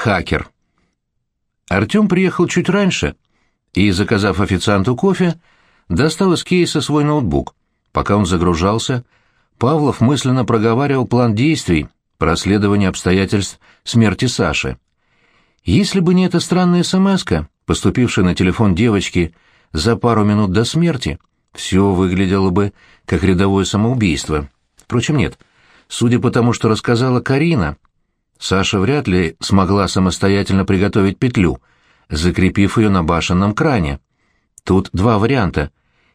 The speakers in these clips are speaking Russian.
Хакер. Артем приехал чуть раньше и, заказав официанту кофе, достал из кейса свой ноутбук. Пока он загружался, Павлов мысленно проговаривал план действий по расследованию обстоятельств смерти Саши. Если бы не эта странная смс поступившая на телефон девочки за пару минут до смерти, все выглядело бы как рядовое самоубийство. Впрочем, нет. Судя по тому, что рассказала Карина, Саша вряд ли смогла самостоятельно приготовить петлю, закрепив ее на башенном кране. Тут два варианта.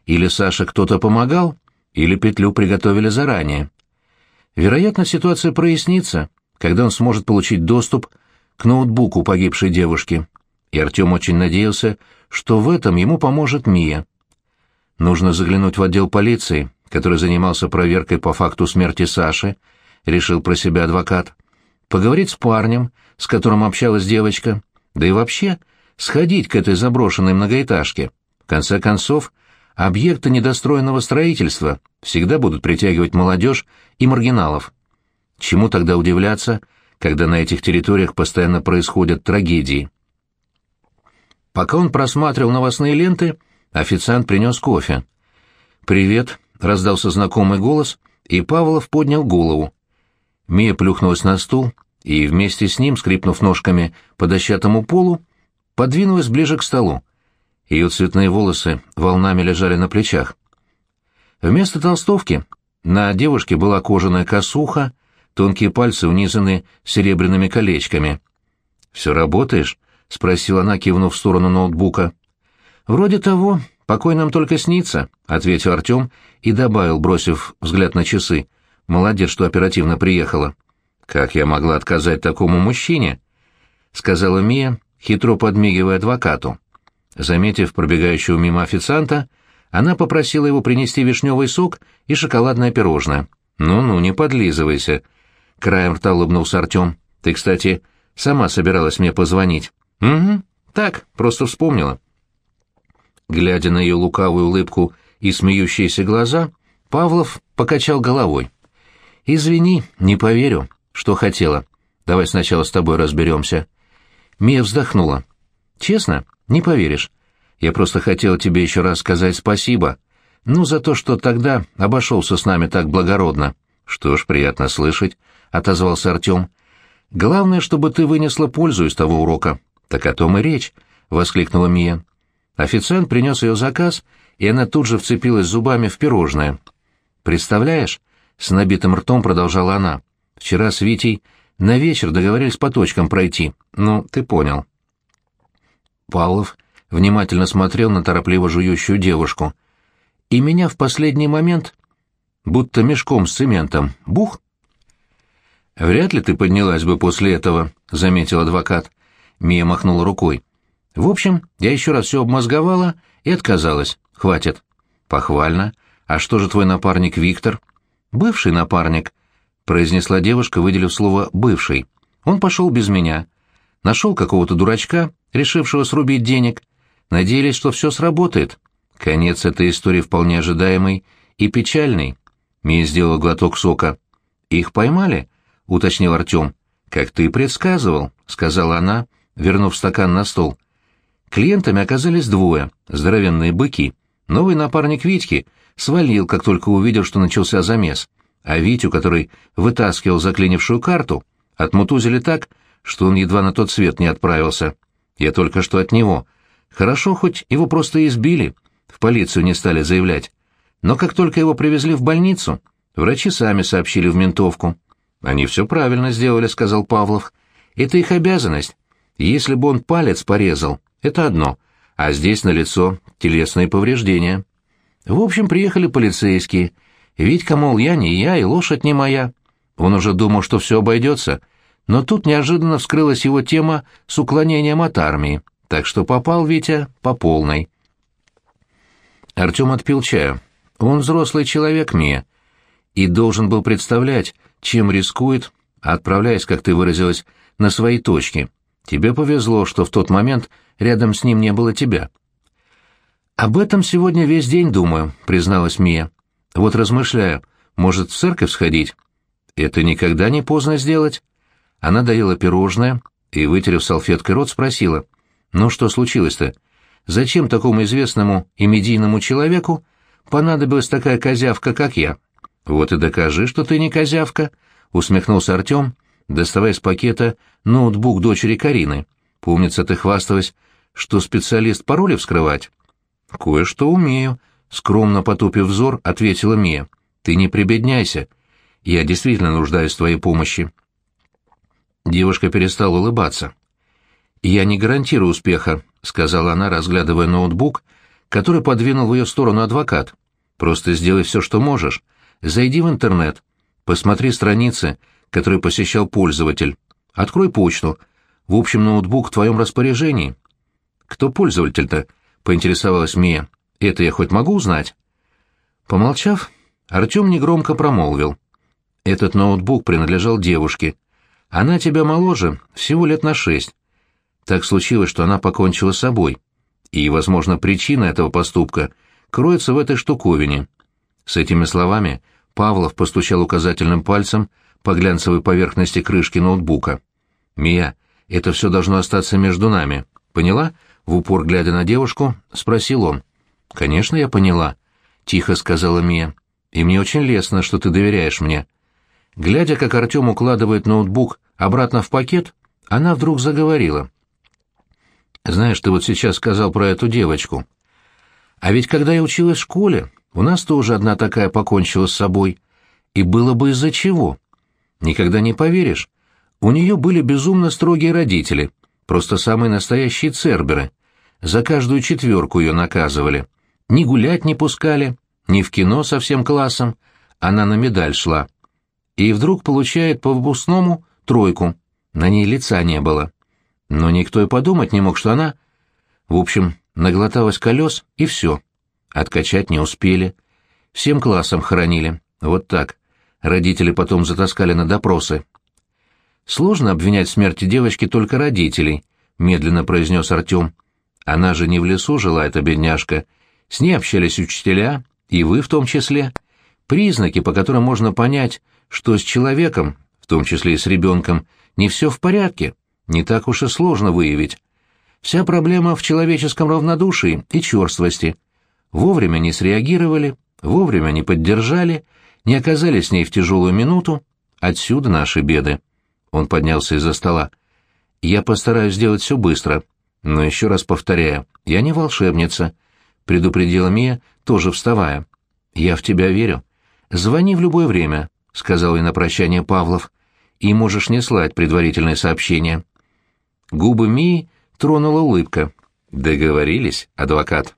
Или Саше кто-то помогал, или петлю приготовили заранее. Вероятно, ситуация прояснится, когда он сможет получить доступ к ноутбуку погибшей девушки. И Артем очень надеялся, что в этом ему поможет Мия. Нужно заглянуть в отдел полиции, который занимался проверкой по факту смерти Саши, решил про себя адвокат поговорить с парнем, с которым общалась девочка, да и вообще сходить к этой заброшенной многоэтажке. В конце концов, объекты недостроенного строительства всегда будут притягивать молодежь и маргиналов. Чему тогда удивляться, когда на этих территориях постоянно происходят трагедии? Пока он просматривал новостные ленты, официант принес кофе. «Привет», — раздался знакомый голос, и Павлов поднял голову. Мия плюхнулась на стул и вместе с ним, скрипнув ножками по дощатому полу, подвинулась ближе к столу. Ее цветные волосы волнами лежали на плечах. Вместо толстовки на девушке была кожаная косуха, тонкие пальцы унизаны серебряными колечками. «Все работаешь?» — спросила она, кивнув в сторону ноутбука. «Вроде того, покой нам только снится», — ответил Артем и добавил, бросив взгляд на часы. Молодец, что оперативно приехала. Как я могла отказать такому мужчине? сказала Мия, хитро подмигивая адвокату. Заметив пробегающего мимо официанта, она попросила его принести вишневый сок и шоколадное пирожное. «Ну-ну, не подлизывайся», — краем рта улыбнулся Артем. «Ты, кстати, сама собиралась мне позвонить». «Угу, так, просто вспомнила». Глядя на ее лукавую улыбку и смеющиеся глаза, Павлов покачал головой. «Извини, не поверю. Что хотела? Давай сначала с тобой разберемся». Мия вздохнула. «Честно? Не поверишь. Я просто хотела тебе еще раз сказать спасибо. Ну, за то, что тогда обошелся с нами так благородно». «Что ж, приятно слышать», — отозвался Артем. «Главное, чтобы ты вынесла пользу из того урока». «Так о том и речь», — воскликнула Мия. Официант принес ее заказ, и она тут же вцепилась зубами в пирожное. «Представляешь, с набитым ртом продолжала она. Вчера с Витей на вечер договорились по точкам пройти. Ну, ты понял. Павлов внимательно смотрел на торопливо жующую девушку. И меня в последний момент, будто мешком с цементом, бух. «Вряд ли ты поднялась бы после этого», — заметил адвокат. Мия махнула рукой. «В общем, я еще раз все обмозговала и отказалась. Хватит». «Похвально. А что же твой напарник Виктор?» «Бывший напарник», — произнесла девушка, выделив слово «бывший». «Он пошел без меня. Нашел какого-то дурачка, решившего срубить денег. Надеялись, что все сработает. Конец этой истории вполне ожидаемый и печальный». Мия сделала глоток сока. «Их поймали?» — уточнил Артем. «Как ты и предсказывал», — сказала она, вернув стакан на стол. Клиентами оказались двое, здоровенные быки. Новый напарник Витьки свалил, как только увидел, что начался замес, а Витю, который вытаскивал заклинившую карту, отмутузили так, что он едва на тот свет не отправился. Я только что от него. Хорошо, хоть его просто избили, в полицию не стали заявлять. Но как только его привезли в больницу, врачи сами сообщили в ментовку. «Они все правильно сделали», — сказал Павлов. «Это их обязанность. Если бы он палец порезал, это одно, а здесь налицо телесные повреждения». В общем, приехали полицейские. Витька, мол, я не я, и лошадь не моя. Он уже думал, что все обойдется, но тут неожиданно вскрылась его тема с уклонением от армии, так что попал Витя по полной. Артем отпил чаю. Он взрослый человек, Мия, и должен был представлять, чем рискует, отправляясь, как ты выразилась, на свои точки. Тебе повезло, что в тот момент рядом с ним не было тебя. «Об этом сегодня весь день думаю», — призналась Мия. «Вот размышляю, может, в церковь сходить?» «Это никогда не поздно сделать». Она доела пирожное, и, вытерев салфеткой рот, спросила. «Ну что случилось-то? Зачем такому известному и медийному человеку понадобилась такая козявка, как я?» «Вот и докажи, что ты не козявка», — усмехнулся Артем, доставая из пакета ноутбук дочери Карины. «Помнится, ты хвасталась, что специалист пароли вскрывать?» «Кое-что умею», — скромно потупив взор, ответила Мия. «Ты не прибедняйся. Я действительно нуждаюсь в твоей помощи». Девушка перестала улыбаться. «Я не гарантирую успеха», — сказала она, разглядывая ноутбук, который подвинул в ее сторону адвокат. «Просто сделай все, что можешь. Зайди в интернет, посмотри страницы, которые посещал пользователь. Открой почту. В общем, ноутбук в твоем распоряжении». «Кто пользователь-то?» — поинтересовалась Мия. «Это я хоть могу узнать?» Помолчав, Артем негромко промолвил. «Этот ноутбук принадлежал девушке. Она тебя моложе, всего лет на шесть. Так случилось, что она покончила с собой. И, возможно, причина этого поступка кроется в этой штуковине. С этими словами Павлов постучал указательным пальцем по глянцевой поверхности крышки ноутбука. «Мия, это все должно остаться между нами. Поняла?» В упор глядя на девушку, спросил он. «Конечно, я поняла», — тихо сказала Мия. «И мне очень лестно, что ты доверяешь мне. Глядя, как Артем укладывает ноутбук обратно в пакет, она вдруг заговорила. «Знаешь, ты вот сейчас сказал про эту девочку. А ведь когда я училась в школе, у нас тоже одна такая покончила с собой. И было бы из-за чего. Никогда не поверишь. У нее были безумно строгие родители, просто самые настоящие церберы. За каждую четверку ее наказывали. Ни гулять не пускали, ни в кино со всем классом. Она на медаль шла и вдруг получает по выпускному тройку. На ней лица не было. Но никто и подумать не мог, что она... В общем, наглоталась колес, и все. Откачать не успели. Всем классом хоронили. Вот так. Родители потом затаскали на допросы. «Сложно обвинять в смерти девочки только родителей», — медленно произнес Артем. «Она же не в лесу жила, эта бедняжка. С ней общались учителя, и вы в том числе. Признаки, по которым можно понять, что с человеком, в том числе и с ребенком, не все в порядке, не так уж и сложно выявить. Вся проблема в человеческом равнодушии и черствости. Вовремя не среагировали, вовремя не поддержали, не оказались с ней в тяжелую минуту. Отсюда наши беды. Он поднялся из-за стола. Я постараюсь сделать все быстро. Но еще раз повторяю, я не волшебница, предупредила Мия, тоже вставая. Я в тебя верю. Звони в любое время, — сказал ей на прощание Павлов, — и можешь не слать предварительное сообщение. Губы Мии тронула улыбка. «Договорились, адвокат?»